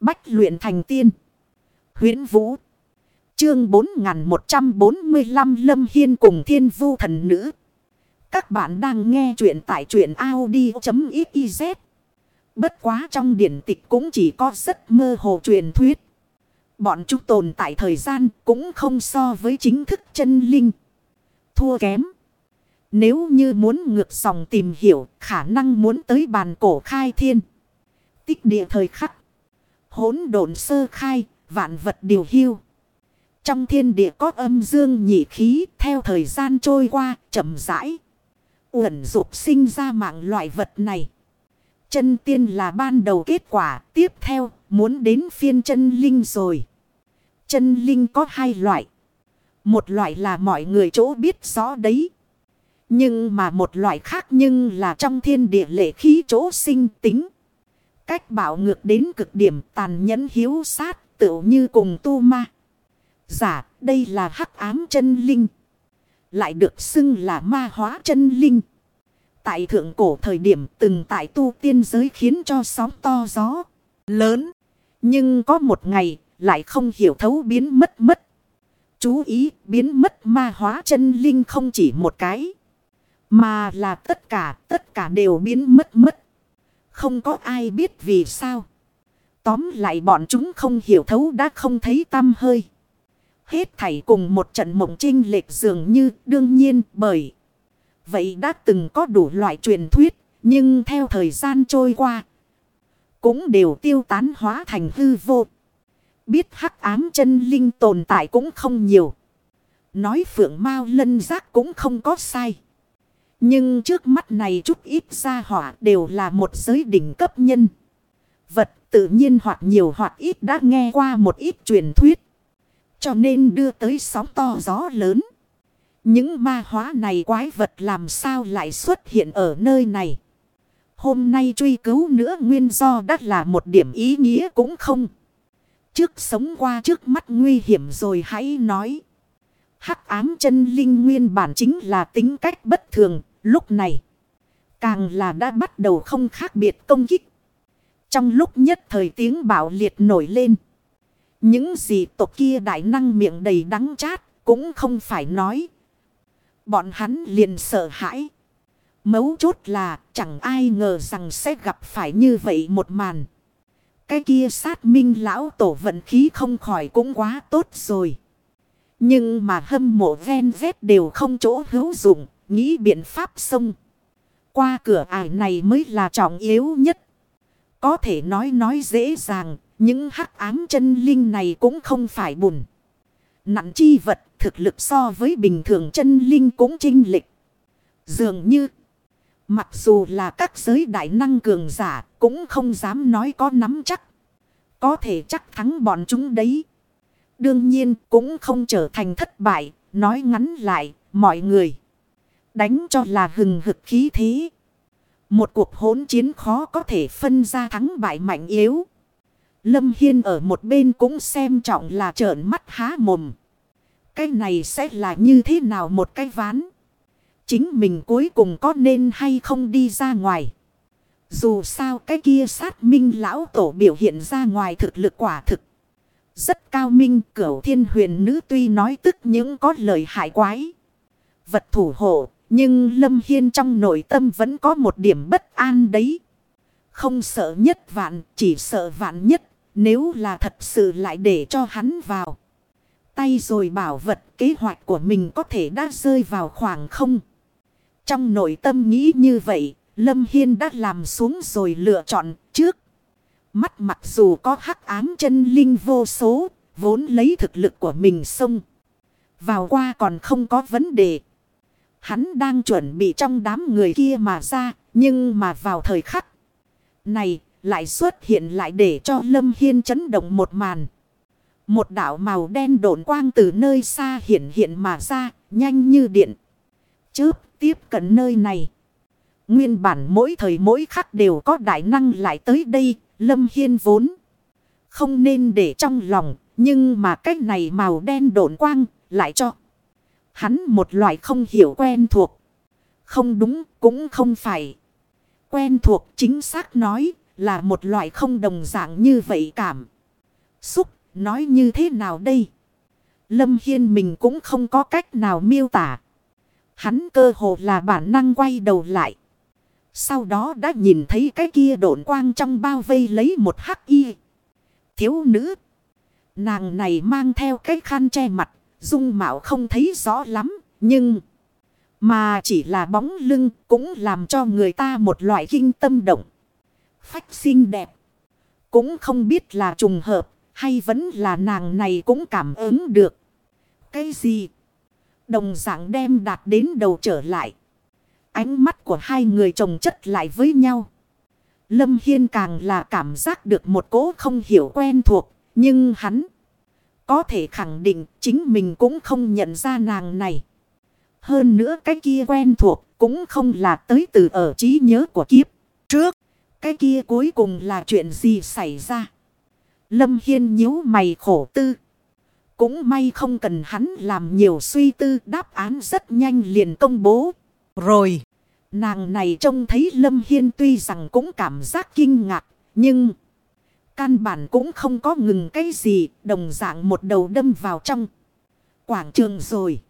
Bách luyện thành tiên. huyễn Vũ. Chương 4145 Lâm Hiên cùng Thiên Vu Thần Nữ. Các bạn đang nghe truyện tại truyện Audi.xyz. Bất quá trong điển tịch cũng chỉ có rất mơ hồ truyền thuyết. Bọn chúng tồn tại thời gian cũng không so với chính thức chân linh. Thua kém. Nếu như muốn ngược dòng tìm hiểu, khả năng muốn tới bàn cổ khai thiên. Tích địa thời khắc. Hốn độn sơ khai, vạn vật điều hưu. Trong thiên địa có âm dương nhị khí theo thời gian trôi qua chậm rãi. Uẩn dục sinh ra mạng loại vật này. Chân tiên là ban đầu kết quả tiếp theo muốn đến phiên chân linh rồi. Chân linh có hai loại. Một loại là mọi người chỗ biết rõ đấy. Nhưng mà một loại khác nhưng là trong thiên địa lệ khí chỗ sinh tính. Cách bảo ngược đến cực điểm tàn nhẫn hiếu sát tựu như cùng tu ma. Giả đây là hắc ám chân linh. Lại được xưng là ma hóa chân linh. Tại thượng cổ thời điểm từng tại tu tiên giới khiến cho sóng to gió lớn. Nhưng có một ngày lại không hiểu thấu biến mất mất. Chú ý biến mất ma hóa chân linh không chỉ một cái. Mà là tất cả, tất cả đều biến mất mất. Không có ai biết vì sao. Tóm lại bọn chúng không hiểu thấu đã không thấy tâm hơi. Hết thảy cùng một trận mộng trinh lệch dường như đương nhiên bởi. Vậy đã từng có đủ loại truyền thuyết. Nhưng theo thời gian trôi qua. Cũng đều tiêu tán hóa thành hư vô. Biết hắc ám chân linh tồn tại cũng không nhiều. Nói phượng mao lân giác cũng không có sai. Nhưng trước mắt này chút ít gia hỏa đều là một giới đỉnh cấp nhân. Vật tự nhiên hoặc nhiều hoặc ít đã nghe qua một ít truyền thuyết. Cho nên đưa tới sóng to gió lớn. Những ma hóa này quái vật làm sao lại xuất hiện ở nơi này. Hôm nay truy cứu nữa nguyên do đã là một điểm ý nghĩa cũng không. Trước sống qua trước mắt nguy hiểm rồi hãy nói. Hắc ám chân linh nguyên bản chính là tính cách bất thường, lúc này. Càng là đã bắt đầu không khác biệt công kích. Trong lúc nhất thời tiếng bảo liệt nổi lên. Những gì tộc kia đại năng miệng đầy đắng chát cũng không phải nói. Bọn hắn liền sợ hãi. Mấu chốt là chẳng ai ngờ rằng sẽ gặp phải như vậy một màn. Cái kia sát minh lão tổ vận khí không khỏi cũng quá tốt rồi. Nhưng mà hâm mộ ven vét đều không chỗ hữu dụng, nghĩ biện pháp xông. Qua cửa ải này mới là trọng yếu nhất. Có thể nói nói dễ dàng, những hắc ám chân linh này cũng không phải bùn. Nặng chi vật thực lực so với bình thường chân linh cũng trinh lịch. Dường như, mặc dù là các giới đại năng cường giả cũng không dám nói có nắm chắc. Có thể chắc thắng bọn chúng đấy. Đương nhiên cũng không trở thành thất bại, nói ngắn lại, mọi người. Đánh cho là hừng hực khí thế. Một cuộc hỗn chiến khó có thể phân ra thắng bại mạnh yếu. Lâm Hiên ở một bên cũng xem trọng là trợn mắt há mồm. Cái này sẽ là như thế nào một cái ván. Chính mình cuối cùng có nên hay không đi ra ngoài. Dù sao cái kia sát minh lão tổ biểu hiện ra ngoài thực lực quả thực. Rất cao minh, cửu thiên huyền nữ tuy nói tức những có lời hại quái. Vật thủ hộ nhưng Lâm Hiên trong nội tâm vẫn có một điểm bất an đấy. Không sợ nhất vạn, chỉ sợ vạn nhất, nếu là thật sự lại để cho hắn vào. Tay rồi bảo vật kế hoạch của mình có thể đã rơi vào khoảng không. Trong nội tâm nghĩ như vậy, Lâm Hiên đã làm xuống rồi lựa chọn trước. Mắt mặc dù có hắc ám chân linh vô số, vốn lấy thực lực của mình xông. Vào qua còn không có vấn đề. Hắn đang chuẩn bị trong đám người kia mà ra, nhưng mà vào thời khắc này lại xuất hiện lại để cho Lâm Hiên chấn động một màn. Một đảo màu đen độn quang từ nơi xa hiện hiện mà ra, nhanh như điện. Chớp tiếp cận nơi này. Nguyên bản mỗi thời mỗi khắc đều có đại năng lại tới đây, Lâm Hiên vốn. Không nên để trong lòng, nhưng mà cách này màu đen độn quang lại cho. Hắn một loại không hiểu quen thuộc. Không đúng, cũng không phải. Quen thuộc chính xác nói là một loại không đồng dạng như vậy cảm. Xúc, nói như thế nào đây? Lâm Hiên mình cũng không có cách nào miêu tả. Hắn cơ hồ là bản năng quay đầu lại. Sau đó đã nhìn thấy cái kia độn quang trong bao vây lấy một hắc y. Thiếu nữ. Nàng này mang theo cái khăn che mặt. Dung mạo không thấy rõ lắm. Nhưng. Mà chỉ là bóng lưng cũng làm cho người ta một loại kinh tâm động. Phách xinh đẹp. Cũng không biết là trùng hợp hay vẫn là nàng này cũng cảm ứng được. Cái gì? Đồng dạng đem đạt đến đầu trở lại. Ánh mắt của hai người chồng chất lại với nhau. Lâm Hiên càng là cảm giác được một cố không hiểu quen thuộc. Nhưng hắn có thể khẳng định chính mình cũng không nhận ra nàng này. Hơn nữa cái kia quen thuộc cũng không là tới từ ở trí nhớ của kiếp. Trước, cái kia cuối cùng là chuyện gì xảy ra? Lâm Hiên nhíu mày khổ tư. Cũng may không cần hắn làm nhiều suy tư đáp án rất nhanh liền công bố. Rồi, nàng này trông thấy Lâm Hiên tuy rằng cũng cảm giác kinh ngạc, nhưng căn bản cũng không có ngừng cái gì, đồng dạng một đầu đâm vào trong quảng trường rồi.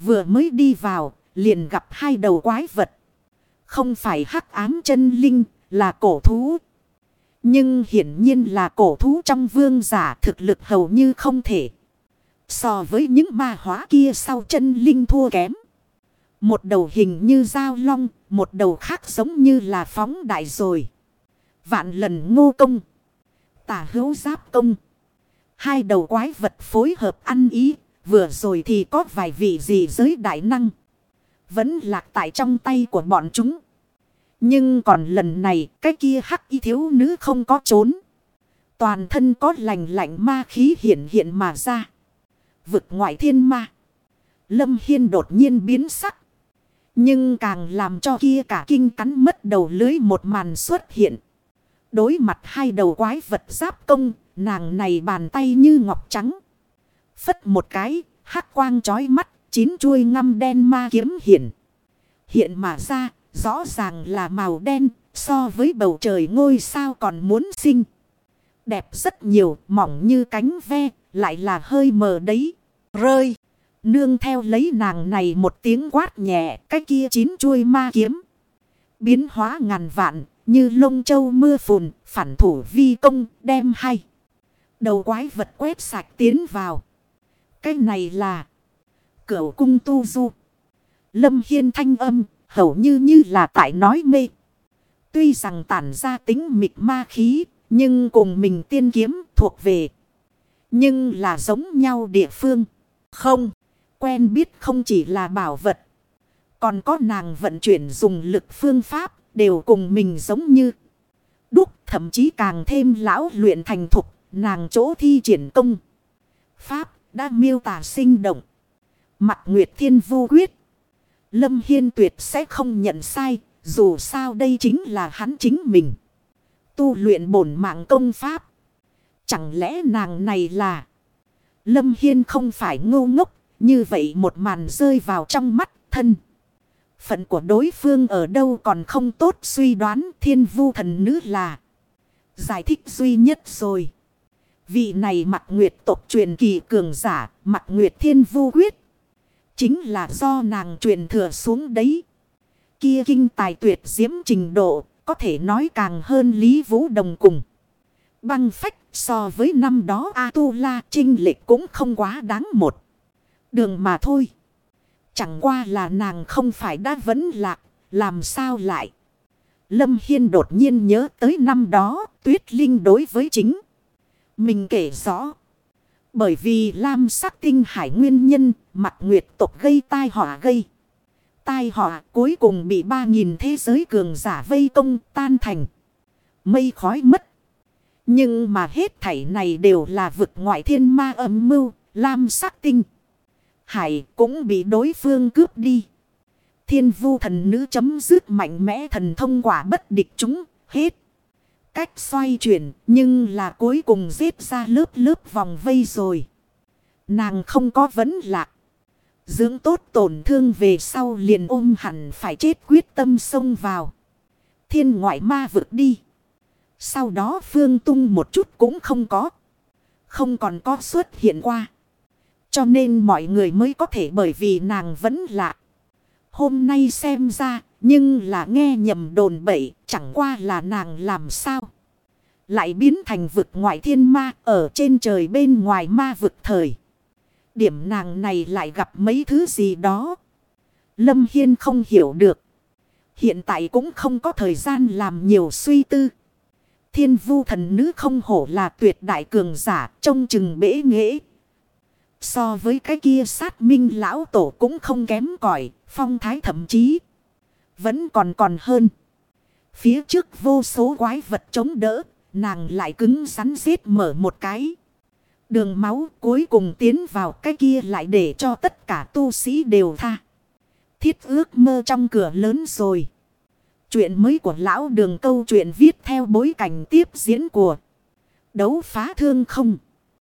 Vừa mới đi vào, liền gặp hai đầu quái vật. Không phải hắc ám chân linh, là cổ thú. Nhưng hiển nhiên là cổ thú trong vương giả thực lực hầu như không thể. So với những ma hóa kia sau chân linh thua kém. Một đầu hình như dao long, một đầu khác giống như là phóng đại rồi. Vạn lần ngô công. Tả hữu giáp công. Hai đầu quái vật phối hợp ăn ý, vừa rồi thì có vài vị gì giới đại năng. Vẫn lạc tại trong tay của bọn chúng. Nhưng còn lần này cái kia hắc y thiếu nữ không có trốn. Toàn thân có lành lạnh ma khí hiện hiện mà ra. Vực ngoại thiên ma. Lâm Hiên đột nhiên biến sắc. Nhưng càng làm cho kia cả kinh cắn mất đầu lưới một màn xuất hiện. Đối mặt hai đầu quái vật giáp công, nàng này bàn tay như ngọc trắng. Phất một cái, hắc quang chói mắt, chín chuôi ngăm đen ma kiếm hiện. Hiện mà ra, rõ ràng là màu đen, so với bầu trời ngôi sao còn muốn sinh. Đẹp rất nhiều, mỏng như cánh ve, lại là hơi mờ đấy. Rơi. Nương theo lấy nàng này một tiếng quát nhẹ, cái kia chín chuôi ma kiếm. Biến hóa ngàn vạn, như lông châu mưa phùn, phản thủ vi công, đem hay. Đầu quái vật quét sạch tiến vào. Cái này là cửu cung tu du. Lâm Hiên thanh âm, hầu như như là tại nói mê. Tuy rằng tản ra tính mịt ma khí, nhưng cùng mình tiên kiếm thuộc về. Nhưng là giống nhau địa phương. Không, quen biết không chỉ là bảo vật. Còn có nàng vận chuyển dùng lực phương pháp, đều cùng mình giống như. Đúc thậm chí càng thêm lão luyện thành thục, nàng chỗ thi triển công. Pháp đã miêu tả sinh động. Mặt Nguyệt Thiên Vô Quyết. Lâm Hiên tuyệt sẽ không nhận sai, dù sao đây chính là hắn chính mình. Tu luyện bổn mạng công pháp. Chẳng lẽ nàng này là... Lâm Hiên không phải ngu ngốc, như vậy một màn rơi vào trong mắt thân. Phận của đối phương ở đâu còn không tốt suy đoán thiên vu thần nữ là. Giải thích duy nhất rồi. Vị này mặt nguyệt tộc truyền kỳ cường giả, mặt nguyệt thiên vu quyết. Chính là do nàng truyền thừa xuống đấy. Kia kinh tài tuyệt diễm trình độ, có thể nói càng hơn Lý Vũ Đồng cùng. Băng phách so với năm đó A-tu-la trinh lệch cũng không quá đáng một. Đường mà thôi. Chẳng qua là nàng không phải đã vấn lạc, làm sao lại. Lâm Hiên đột nhiên nhớ tới năm đó, tuyết linh đối với chính. Mình kể rõ. Bởi vì lam sắc tinh hải nguyên nhân, mặt nguyệt tộc gây tai họa gây. Tai họa cuối cùng bị ba nghìn thế giới cường giả vây công tan thành. Mây khói mất. Nhưng mà hết thảy này đều là vực ngoại thiên ma âm mưu, lam sắc tinh. Hải cũng bị đối phương cướp đi. Thiên vu thần nữ chấm dứt mạnh mẽ thần thông quả bất địch chúng, hết. Cách xoay chuyển, nhưng là cuối cùng giết ra lớp lớp vòng vây rồi. Nàng không có vấn lạc. Dưỡng tốt tổn thương về sau liền ôm hẳn phải chết quyết tâm xông vào. Thiên ngoại ma vượt đi. Sau đó phương tung một chút cũng không có. Không còn có xuất hiện qua. Cho nên mọi người mới có thể bởi vì nàng vẫn lạ. Hôm nay xem ra, nhưng là nghe nhầm đồn bậy, chẳng qua là nàng làm sao. Lại biến thành vực ngoại thiên ma ở trên trời bên ngoài ma vực thời. Điểm nàng này lại gặp mấy thứ gì đó. Lâm Hiên không hiểu được. Hiện tại cũng không có thời gian làm nhiều suy tư. Thiên vu thần nữ không hổ là tuyệt đại cường giả trông chừng bể nghệ. So với cái kia sát minh lão tổ cũng không kém cỏi phong thái thậm chí vẫn còn còn hơn. Phía trước vô số quái vật chống đỡ, nàng lại cứng rắn giết mở một cái. Đường máu cuối cùng tiến vào cái kia lại để cho tất cả tu sĩ đều tha. Thiết ước mơ trong cửa lớn rồi. Chuyện mới của lão đường câu chuyện viết theo bối cảnh tiếp diễn của đấu phá thương không.